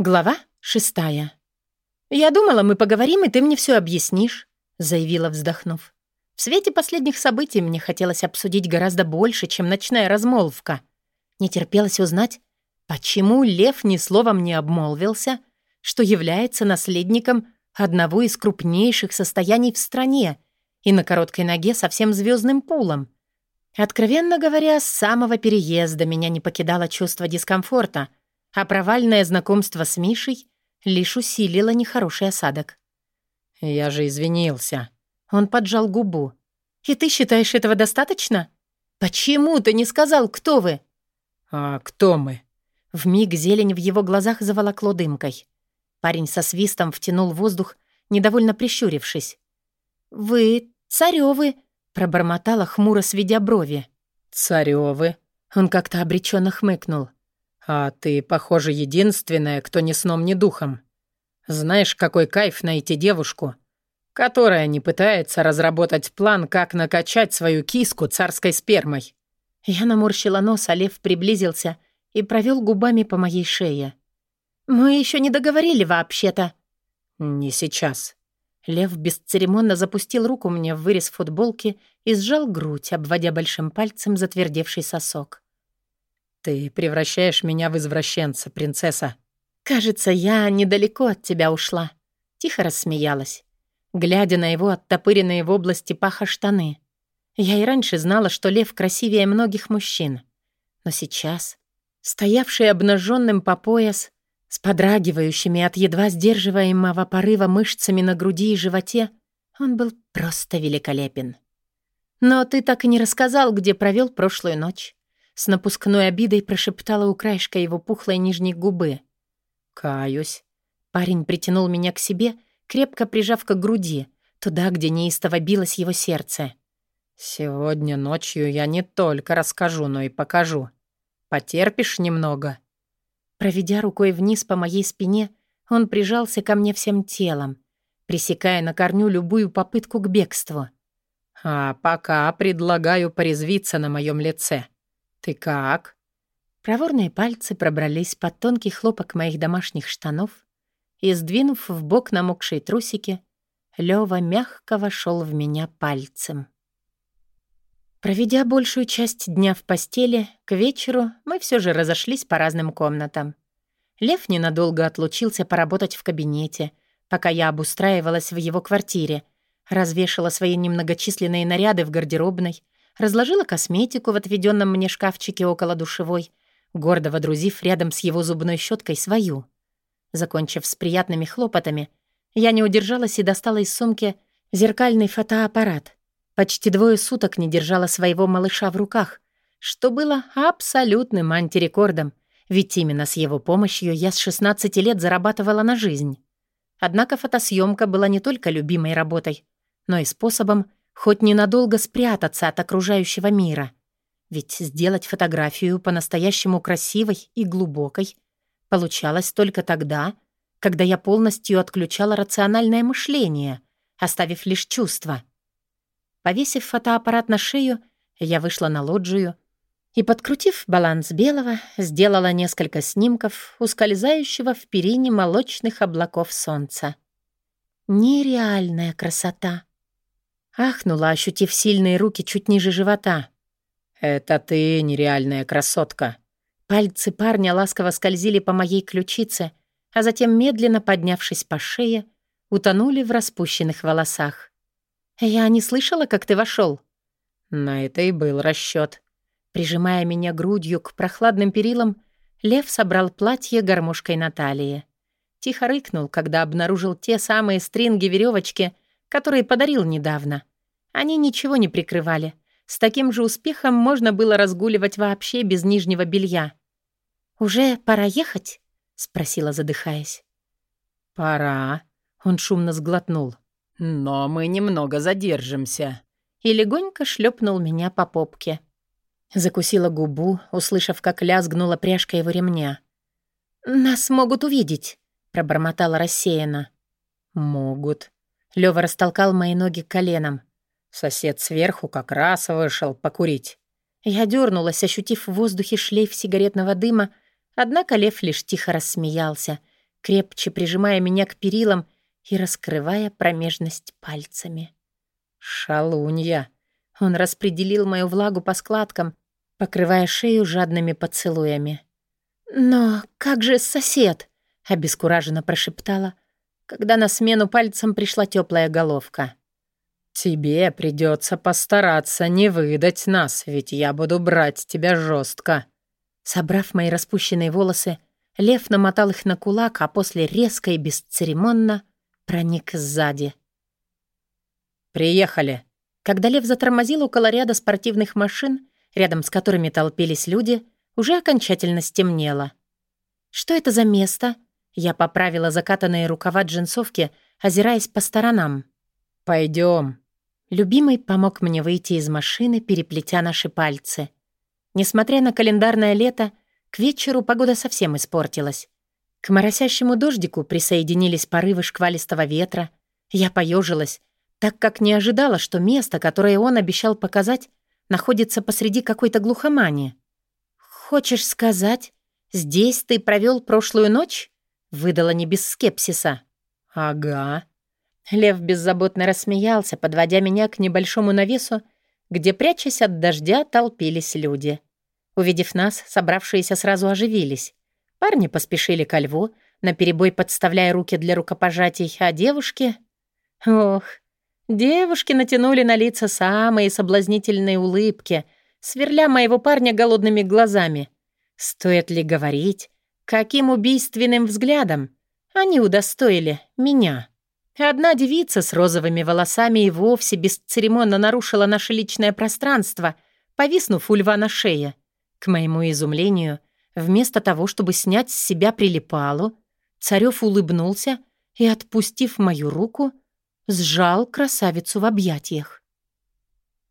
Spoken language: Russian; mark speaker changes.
Speaker 1: Глава шестая. «Я думала, мы поговорим, и ты мне все объяснишь», — заявила, вздохнув. В свете последних событий мне хотелось обсудить гораздо больше, чем ночная размолвка. Не терпелось узнать, почему Лев ни словом не обмолвился, что является наследником одного из крупнейших состояний в стране и на короткой ноге со всем звездным пулом. Откровенно говоря, с самого переезда меня не покидало чувство дискомфорта — а провальное знакомство с Мишей лишь усилило нехороший осадок.
Speaker 2: «Я же извинился».
Speaker 1: Он поджал губу. «И ты считаешь этого достаточно? Почему ты не сказал, кто вы?»
Speaker 2: «А кто мы?»
Speaker 1: Вмиг зелень в его глазах заволокло дымкой. Парень со свистом втянул воздух, недовольно прищурившись. «Вы царёвы», — пробормотала хмуро, сведя брови.
Speaker 2: «Царёвы?»
Speaker 1: Он как-то обреченно хмыкнул.
Speaker 2: «А ты, похоже, единственная, кто ни сном, ни духом. Знаешь, какой кайф найти девушку, которая не пытается разработать план, как накачать свою киску царской спермой».
Speaker 1: Я наморщила нос, а лев приблизился и провел губами по моей шее. «Мы еще не договорили вообще-то».
Speaker 2: «Не сейчас».
Speaker 1: Лев бесцеремонно запустил руку мне в вырез футболки и сжал грудь, обводя большим пальцем затвердевший сосок.
Speaker 2: «Ты превращаешь меня в извращенца, принцесса».
Speaker 1: «Кажется, я недалеко от тебя ушла», — тихо рассмеялась, глядя на его оттопыренные в области паха штаны. Я и раньше знала, что лев красивее многих мужчин. Но сейчас, стоявший обнаженным по пояс, с подрагивающими от едва сдерживаемого порыва мышцами на груди и животе, он был просто великолепен. «Но ты так и не рассказал, где провел прошлую ночь. С напускной обидой прошептала у краешка его пухлой нижней губы.
Speaker 2: «Каюсь».
Speaker 1: Парень притянул меня к себе, крепко прижав к груди, туда, где неистово билось его сердце.
Speaker 2: «Сегодня ночью я не только расскажу, но и покажу. Потерпишь немного?»
Speaker 1: Проведя рукой вниз по моей спине, он прижался ко мне всем телом, пресекая на корню любую попытку к бегству.
Speaker 2: «А пока предлагаю порезвиться на моем лице. «Ты как?»
Speaker 1: Проворные пальцы пробрались под тонкий хлопок моих домашних штанов и, сдвинув в бок намокшие трусики, Лёва мягко вошел в меня пальцем. Проведя большую часть дня в постели, к вечеру мы все же разошлись по разным комнатам. Лев ненадолго отлучился поработать в кабинете, пока я обустраивалась в его квартире, развешала свои немногочисленные наряды в гардеробной — разложила косметику в отведенном мне шкафчике около душевой, гордо водрузив рядом с его зубной щеткой свою. Закончив с приятными хлопотами, я не удержалась и достала из сумки зеркальный фотоаппарат. Почти двое суток не держала своего малыша в руках, что было абсолютным антирекордом, ведь именно с его помощью я с 16 лет зарабатывала на жизнь. Однако фотосъемка была не только любимой работой, но и способом хоть ненадолго спрятаться от окружающего мира. Ведь сделать фотографию по-настоящему красивой и глубокой получалось только тогда, когда я полностью отключала рациональное мышление, оставив лишь чувства. Повесив фотоаппарат на шею, я вышла на лоджию и, подкрутив баланс белого, сделала несколько снимков ускользающего в перине молочных облаков солнца. Нереальная красота! Ахнула, ощутив сильные руки чуть ниже живота.
Speaker 2: «Это ты, нереальная красотка!»
Speaker 1: Пальцы парня ласково скользили по моей ключице, а затем, медленно поднявшись по шее, утонули в распущенных волосах. «Я не слышала, как ты вошел.
Speaker 2: На это и был расчет.
Speaker 1: Прижимая меня грудью к прохладным перилам, Лев собрал платье гармошкой на талии. Тихо рыкнул, когда обнаружил те самые стринги веревочки, которые подарил недавно. Они ничего не прикрывали. С таким же успехом можно было разгуливать вообще без нижнего белья. «Уже пора ехать?» — спросила, задыхаясь.
Speaker 2: «Пора», — он шумно сглотнул. «Но мы немного задержимся».
Speaker 1: И легонько шлепнул меня по попке. Закусила губу, услышав, как лязгнула пряжка его ремня. «Нас могут увидеть», — пробормотала рассеянно.
Speaker 2: «Могут».
Speaker 1: Лёва растолкал мои ноги коленом.
Speaker 2: Сосед сверху как раз вышел покурить.
Speaker 1: Я дернулась, ощутив в воздухе шлейф сигаретного дыма, однако Лев лишь тихо рассмеялся, крепче прижимая меня к перилам и раскрывая промежность пальцами.
Speaker 2: «Шалунья!»
Speaker 1: Он распределил мою влагу по складкам, покрывая шею жадными поцелуями. «Но как же сосед?» — обескураженно прошептала, когда на смену пальцем пришла теплая головка.
Speaker 2: «Тебе придется постараться не выдать нас, ведь я буду брать тебя жестко.
Speaker 1: Собрав мои распущенные волосы, лев намотал их на кулак, а после резко и бесцеремонно проник сзади.
Speaker 2: «Приехали!»
Speaker 1: Когда лев затормозил около ряда спортивных машин, рядом с которыми толпились люди, уже окончательно стемнело. «Что это за место?» Я поправила закатанные рукава джинсовки, озираясь по сторонам.
Speaker 2: «Пойдем».
Speaker 1: Любимый помог мне выйти из машины, переплетя наши пальцы. Несмотря на календарное лето, к вечеру погода совсем испортилась. К моросящему дождику присоединились порывы шквалистого ветра. Я поежилась, так как не ожидала, что место, которое он обещал показать, находится посреди какой-то глухомани. «Хочешь сказать, здесь ты провел прошлую ночь?» Выдала не без скепсиса.
Speaker 2: «Ага».
Speaker 1: Лев беззаботно рассмеялся, подводя меня к небольшому навесу, где, прячась от дождя, толпились люди. Увидев нас, собравшиеся сразу оживились. Парни поспешили ко льву, наперебой подставляя руки для рукопожатий, а девушки... Ох, девушки натянули на лица самые соблазнительные улыбки, сверля моего парня голодными глазами. Стоит ли говорить, каким убийственным взглядом они удостоили меня? Одна девица с розовыми волосами и вовсе бесцеремонно нарушила наше личное пространство, повиснув у льва на шее. К моему изумлению, вместо того, чтобы снять с себя прилипалу, Царёв улыбнулся и, отпустив мою руку, сжал красавицу в объятиях.